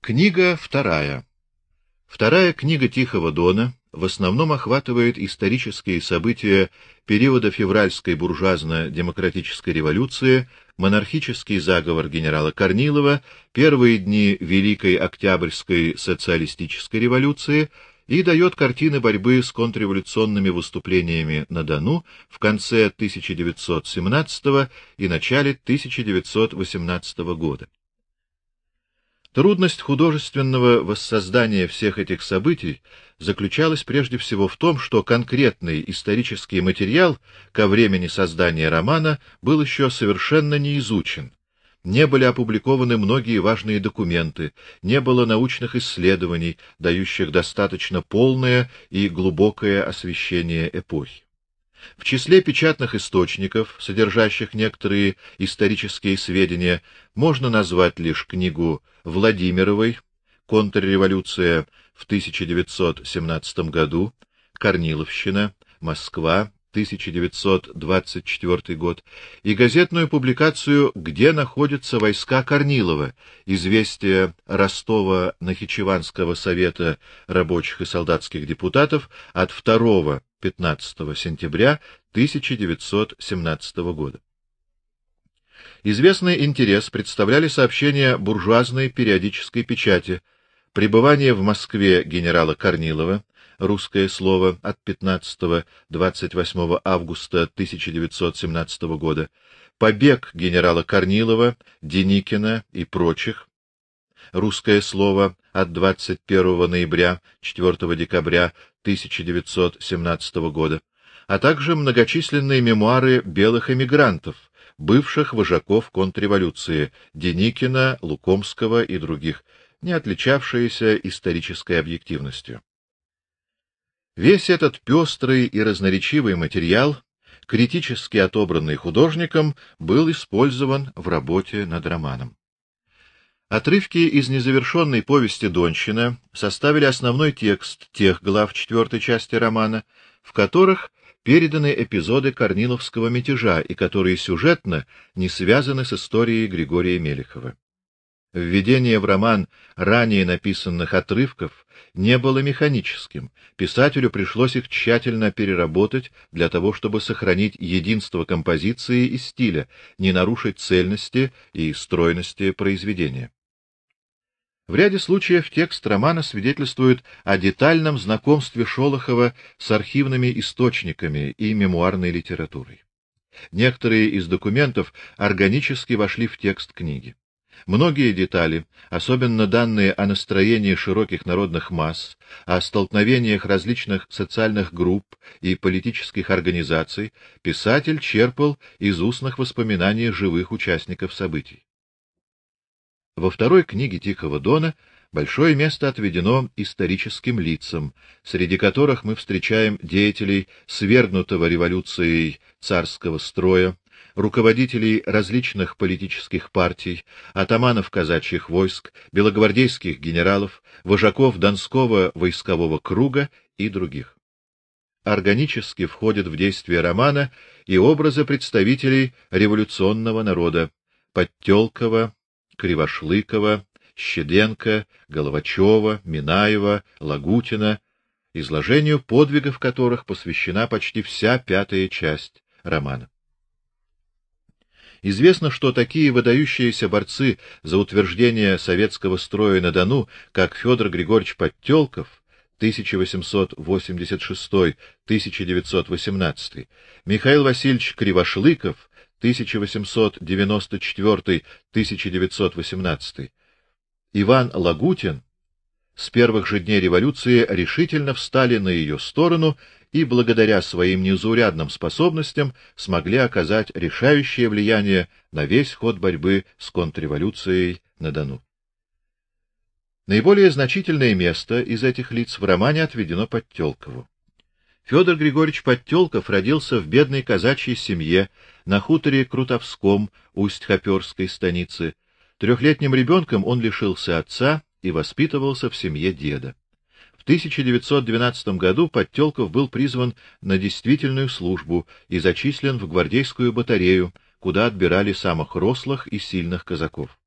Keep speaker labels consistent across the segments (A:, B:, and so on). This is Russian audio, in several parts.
A: Книга вторая. Вторая книга Тихого Дона в основном охватывает исторические события периода февральской буржуазно-демократической революции, монархический заговор генерала Корнилова, первые дни Великой Октябрьской социалистической революции и дает картины борьбы с контрреволюционными выступлениями на Дону в конце 1917 и начале 1918 года. Трудность художественного воссоздания всех этих событий заключалась прежде всего в том, что конкретный исторический материал ко времени создания романа был еще совершенно не изучен. Не были опубликованы многие важные документы, не было научных исследований, дающих достаточно полное и глубокое освещение эпохи. В числе печатных источников, содержащих некоторые исторические сведения, можно назвать лишь книгу Владимировой Контрреволюция в 1917 году, Корниловщина, Москва, 1924 год, и газетную публикацию «Где находятся войска Корнилова», известие Ростова-Нахичеванского совета рабочих и солдатских депутатов от 2 15 сентября 1917 года. Известный интерес представляли сообщения буржуазной периодической печати, пребывание в Москве генерала Корнилова, русское слово от 15-28 августа 1917 года, побег генерала Корнилова, Деникина и прочих, русское слово от 21 ноября 4 декабря 1917 года, а также многочисленные мемуары белых эмигрантов, бывших вожаков контрреволюции Деникина, Лукомского и других, не отличавшиеся исторической объективностью. Весь этот пестрый и разноречивый материал, критически отобранный художником, был использован в работе над романом. Отрывки из незавершенной повести Донщина составили основной текст тех глав четвертой части романа, в которых переданы эпизоды Корниловского мятежа и которые сюжетно не связаны с историей Григория Мелехова. Введение в роман ранее написанных отрывков не было механическим. Писателю пришлось их тщательно переработать для того, чтобы сохранить единство композиции и стиля, не нарушить цельности и стройности произведения. В ряде случаев текст романа свидетельствует о детальном знакомстве Шолохова с архивными источниками и мемуарной литературой. Некоторые из документов органически вошли в текст книги. Многие детали, особенно данные о настроении широких народных масс, о столкновениях различных социальных групп и политических организаций, писатель черпал из устных воспоминаний живых участников событий. Во второй книге Тихого Дона большое место отведено историческим лицам, среди которых мы встречаем деятелей свергнутого революцией царского строя, руководителей различных политических партий, атаманов казачьих войск, белогвардейских генералов, вожаков Донского войскового круга и других. Органически входят в действие романа и образы представителей революционного народа Подтёлкова, Кривошлыкова, Щеденко, Головачева, Минаева, Лагутина, изложению подвигов которых посвящена почти вся пятая часть романа. Известно, что такие выдающиеся борцы за утверждение советского строя на Дону, как Федор Григорьевич Подтёлков 1886-1918, Михаил Васильевич Кривошлыков 1894-1918, Иван Лагутин. С первых же дней революции решительно встали на ее сторону и благодаря своим незаурядным способностям смогли оказать решающее влияние на весь ход борьбы с контрреволюцией на Дону. Наиболее значительное место из этих лиц в романе отведено Подтёлкову. Федор Григорьевич Подтёлков родился в бедной казачьей семье на хуторе Крутовском Усть-Хоперской станицы. Трехлетним ребенком он лишился отца и воспитывался в семье деда. В 1912 году Подтёлков был призван на действительную службу и зачислен в гвардейскую батарею, куда отбирали самых рослых и сильных казаков.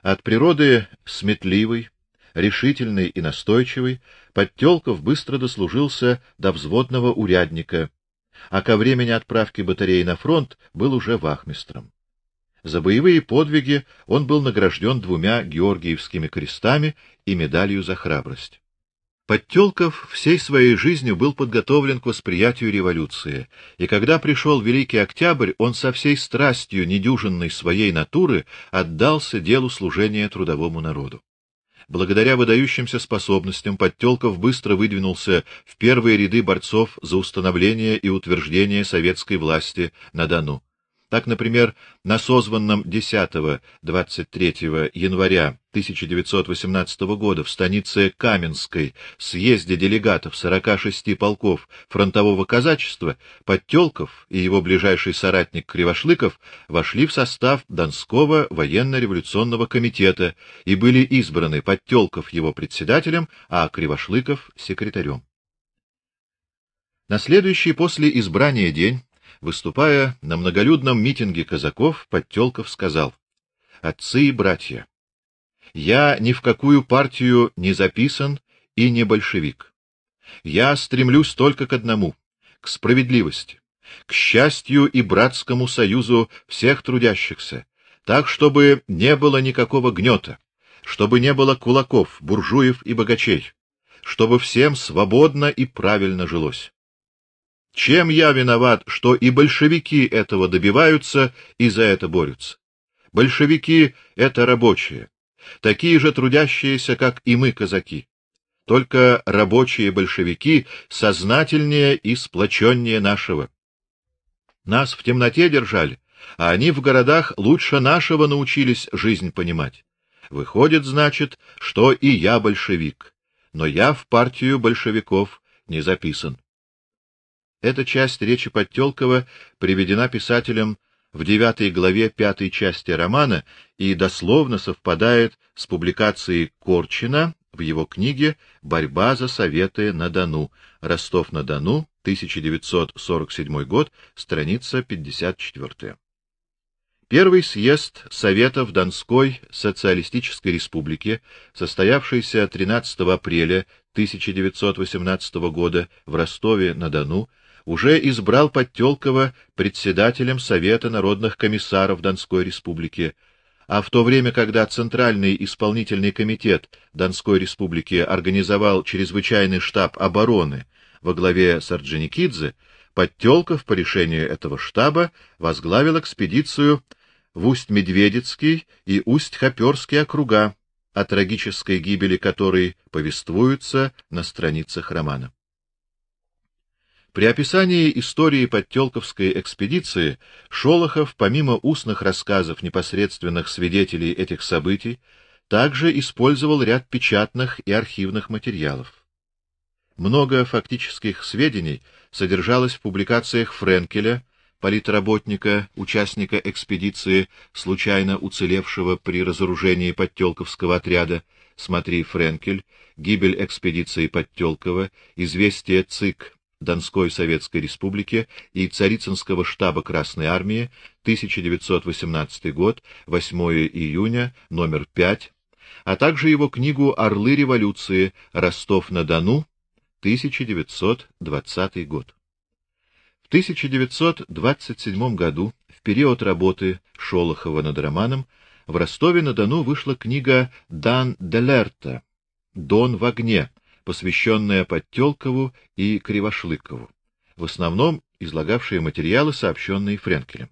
A: От природы сметливый, решительный и настойчивый, Подтёлков быстро дослужился до взводного урядника, а ко времени отправки батареи на фронт был уже вахмистром. За боевые подвиги он был награжден двумя Георгиевскими крестами и медалью за храбрость. Подтёлков всей своей жизнью был подготовлен к восприятию революции, и когда пришел Великий Октябрь, он со всей страстью недюжинной своей натуры отдался делу служения трудовому народу. Благодаря выдающимся способностям Подтёлков быстро выдвинулся в первые ряды борцов за установление и утверждение советской власти на Дону. Так, например, на созванном 10-23 января 1918 года в станице Каменской съезде делегатов 46 полков фронтового казачества Подтёлков и его ближайший соратник Кривошлыков вошли в состав Донского военно-революционного комитета и были избраны Подтёлков его председателем, а Кривошлыков секретарем. На следующий после избрания день Выступая на многолюдном митинге казаков, Подтёлков сказал: "Отцы и братья, я ни в какую партию не записан и не большевик. Я стремлюсь только к одному к справедливости, к счастью и братскому союзу всех трудящихся, так чтобы не было никакого гнета, чтобы не было кулаков, буржуев и богачей, чтобы всем свободно и правильно жилось. Чем я виноват, что и большевики этого добиваются и за это борются? Большевики это рабочие, такие же трудящиеся, как и мы, казаки. Только рабочие большевики сознательнее и сплоченнее нашего. Нас в темноте держали, а они в городах лучше нашего научились жизнь понимать. Выходит, значит, что и я большевик, но я в партию большевиков не записан. Эта часть речи Подтёлкова приведена писателем в девятой главе пятой части романа и дословно совпадает с публикацией Корчина в его книге Борьба за советы на Дону. Ростов-на-Дону, 1947 год, страница 54. Первый съезд Советов Донской социалистической республики, состоявшийся 13 апреля 1918 года в Ростове-на-Дону, уже избрал Подтёлкова председателем Совета народных комиссаров Донской республики, а в то время, когда Центральный исполнительный комитет Донской республики организовал чрезвычайный штаб обороны во главе с Орджоникидзе, Подтёлков по решению этого штаба возглавил экспедицию в Усть-Медведицкий и Усть-Хоперский округа, о трагической гибели которой повествуются на страницах романа. При описании истории Подтёлковской экспедиции Шолохов, помимо устных рассказов непосредственных свидетелей этих событий, также использовал ряд печатных и архивных материалов. Много фактических сведений содержалось в публикациях Френкеля, политработника, участника экспедиции, случайно уцелевшего при разоружении Подтёлковского отряда. Смотри Френкель, гибель экспедиции Подтёлкова, известие ЦИК Донской Советской Республики и Царицынского штаба Красной армии, 1918 год, 8 июня, номер 5, а также его книгу Орлы революции. Ростов-на-Дону, 1920 год. В 1927 году, в период работы Шолохова над романом, в Ростове-на-Дону вышла книга Дан Делерта Дон в огне посвященная Подтёлкову и Кривошлыкову, в основном излагавшие материалы, сообщенные Френкелем.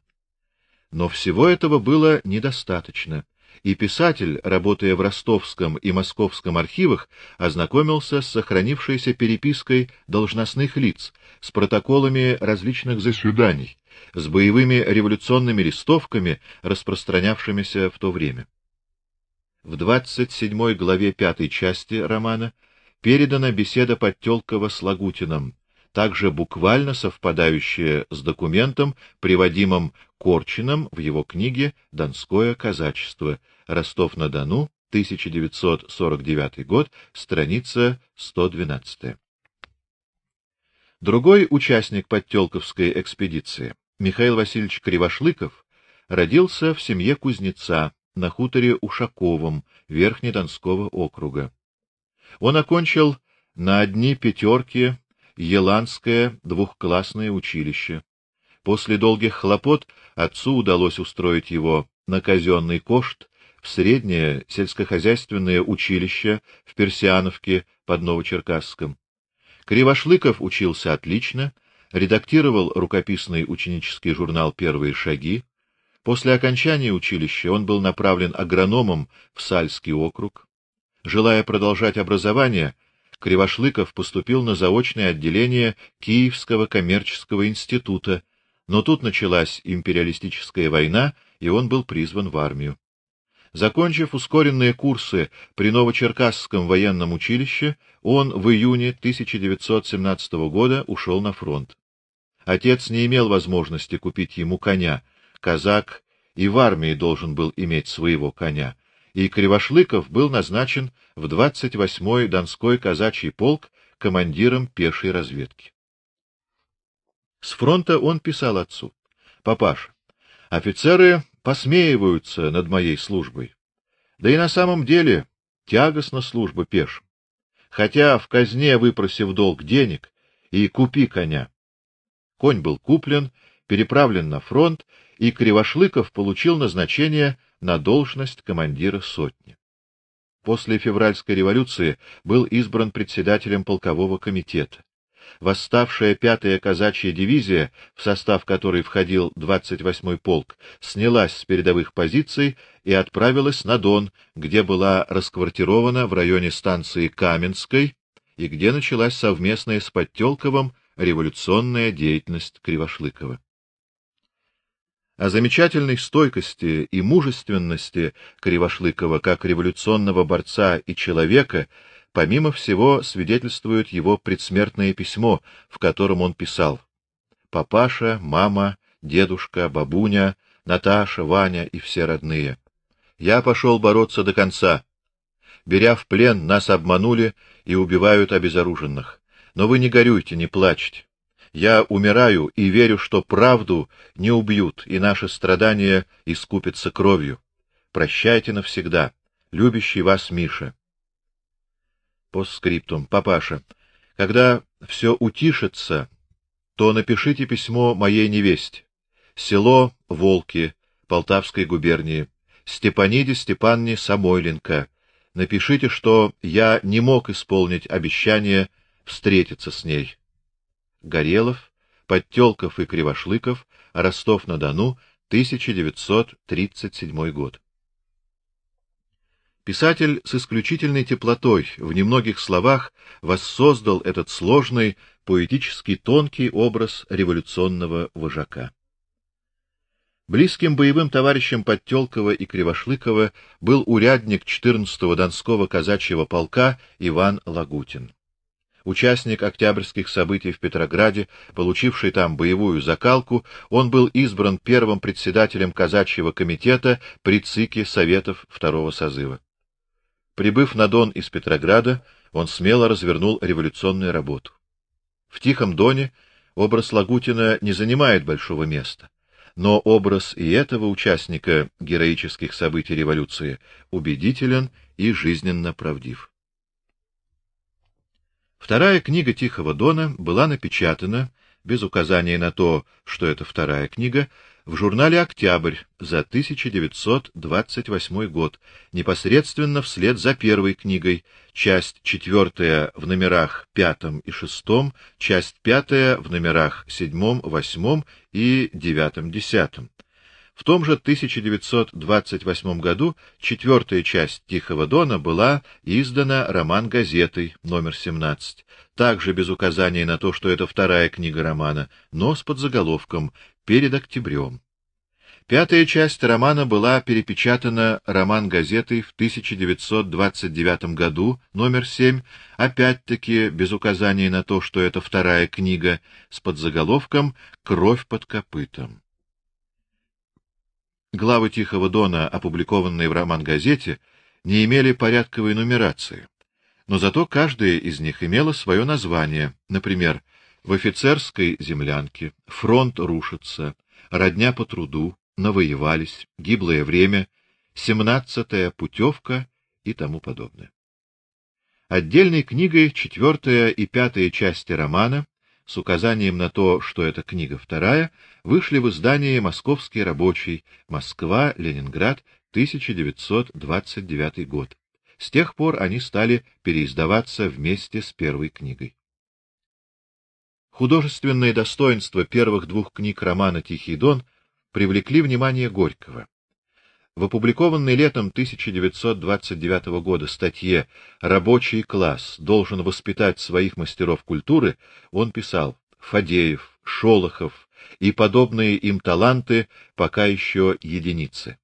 A: Но всего этого было недостаточно, и писатель, работая в Ростовском и Московском архивах, ознакомился с сохранившейся перепиской должностных лиц, с протоколами различных заседаний, с боевыми революционными листовками, распространявшимися в то время. В 27 главе пятой части романа передана беседа Подтёлкова с Лагутиным, также буквально совпадающая с документом, приводимым Корчиным в его книге Донское казачество. Ростов-на-Дону, 1949 год, страница 112. Другой участник Подтёлковской экспедиции, Михаил Васильевич Кривошлыков, родился в семье кузнеца на хуторе Ушаковом Верхнедонского округа. Он окончил на одни пятерки Еланское двухклассное училище. После долгих хлопот отцу удалось устроить его на казенный кошт в среднее сельскохозяйственное училище в Персиановке под Новочеркасском. Кривошлыков учился отлично, редактировал рукописный ученический журнал Первые шаги. После окончания училища он был направлен агрономом в Сальский округ. Желая продолжать образование, Кривошлыков поступил на заочное отделение Киевского коммерческого института, но тут началась империалистическая война, и он был призван в армию. Закончив ускоренные курсы при Новочеркасском военном училище, он в июне 1917 года ушел на фронт. Отец не имел возможности купить ему коня. Казак и в армии должен был иметь своего коня. И Кривошлыков был назначен в 28-й Донской казачий полк командиром пешей разведки. С фронта он писал отцу: "Папаша, офицеры посмеиваются над моей службой. Да и на самом деле тягостна служба пешим. Хотя в казне выпросив долг денег и купи коня. Конь был куплен, переправлен на фронт, и Кривошлыков получил назначение на должность командира сотни. После февральской революции был избран председателем полкового комитета восставшая пятая казачья дивизия, в состав которой входил 28-й полк, снялась с передовых позиций и отправилась на Дон, где была расквартирована в районе станции Каменской и где началась совместная с Подтёлковым революционная деятельность Кривошлыкова. О замечательной стойкости и мужественности Кривошлыкова как революционного борца и человека Помимо всего, свидетельствует его предсмертное письмо, в котором он писал: Папаша, мама, дедушка, бабуня, Наташа, Ваня и все родные. Я пошел бороться до конца. Беря в плен, нас обманули и убивают обезоруженных. Но вы не горюйте, не плачьте. Я умираю и верю, что правду не убьют, и наше страдание искупится кровью. Прощайте навсегда. Любящий вас Миша. Постскриптум. Папаша, когда все утишится, то напишите письмо моей невесте. Село Волки, Полтавской губернии, Степаниде Степанне Самойленко. Напишите, что я не мог исполнить обещание встретиться с ней. Горелов, Подтёлков и Кривошлыков, Ростов-на-Дону, 1937 год. Писатель с исключительной теплотой в немногих словах воссоздал этот сложный, поэтически тонкий образ революционного вожака. Близким боевым товарищем Подтёлкова и Кривошлыкова был урядник 14-го Донского казачьего полка Иван Лагутин. Участник октябрьских событий в Петрограде, получивший там боевую закалку, он был избран первым председателем казачьего комитета при ЦИКе Советов второго созыва. Прибыв на Дон из Петрограда, он смело развернул революционную работу. В Тихом Доне образ Лагутина не занимает большого места, но образ и этого участника героических событий революции убедителен и жизненно правдив. Вторая книга Тихого Дона была напечатана без указания на то, что это вторая книга, в журнале Октябрь за 1928 год, непосредственно вслед за первой книгой, часть четвертая в номерах пятом и шестом, часть пятая в номерах седьмом, восьмом и девятом, десятом. В том же 1928 году четвертая часть Тихого Дона была издана роман-газетой номер 17, также без указания на то, что это вторая книга романа, но с подзаголовком перед октябрем. Пятая часть романа была перепечатана роман-газетой в 1929 году, номер 7, опять-таки без указания на то, что это вторая книга с подзаголовком Кровь под копытом. Главы Тихого Дона, опубликованные в роман-газете, не имели порядковой нумерации, но зато каждая из них имела свое название, например, в офицерской землянке, фронт рушится, родня по труду, навоевались, гиблое время, семнадцатая путевка и тому подобное. Отдельной книгой четвертая и пятая части романа с указанием на то, что это книга вторая, вышли в издании Московский рабочий, Москва, Ленинград, 1929 год. С тех пор они стали переиздаваться вместе с первой книгой. Художественные достоинства первых двух книг романа Тихий Дон привлекли внимание Горького. В опубликованной летом 1929 года статье Рабочий класс должен воспитать своих мастеров культуры он писал: Фадеев, Шолохов и подобные им таланты пока еще единицы.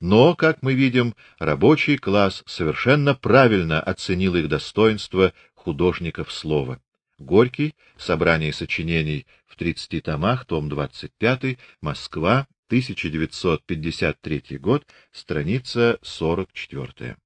A: Но, как мы видим, рабочий класс совершенно правильно оценил их достоинства художников слова. Горький. Собрание сочинений в 30 томах, том 25, Москва, 1953 год, страница 44.